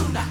Hakuna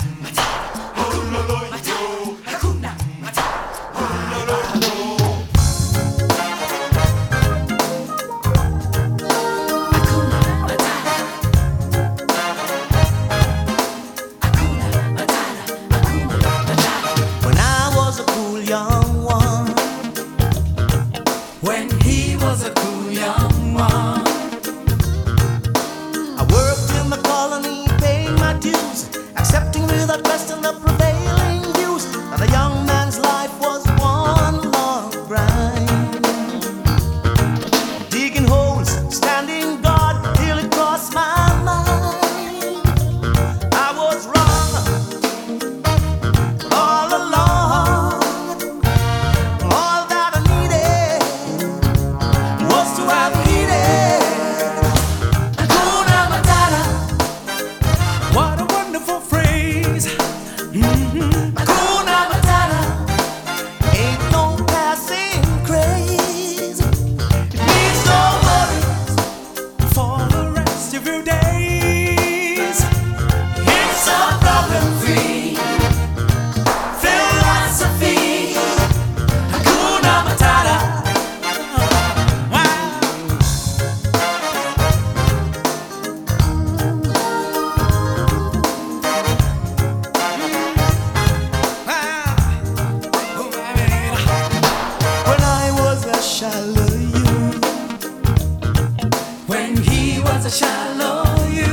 you.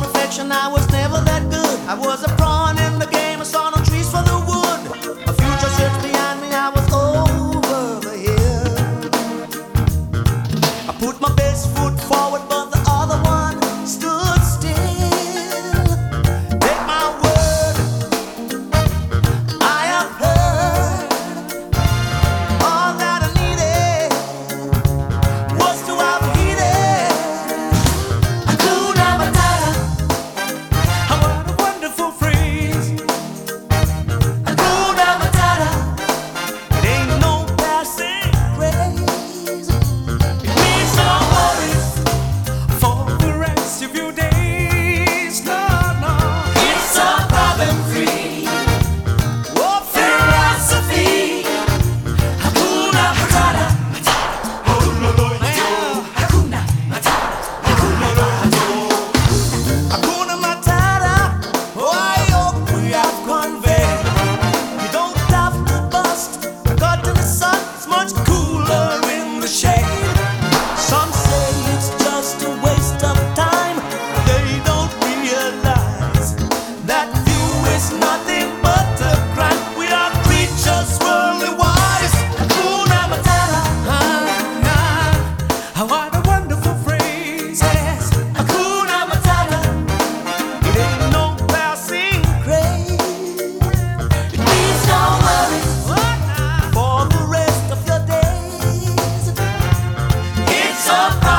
A I was never that good. I was a pawn in the game, I saw no trees for the up.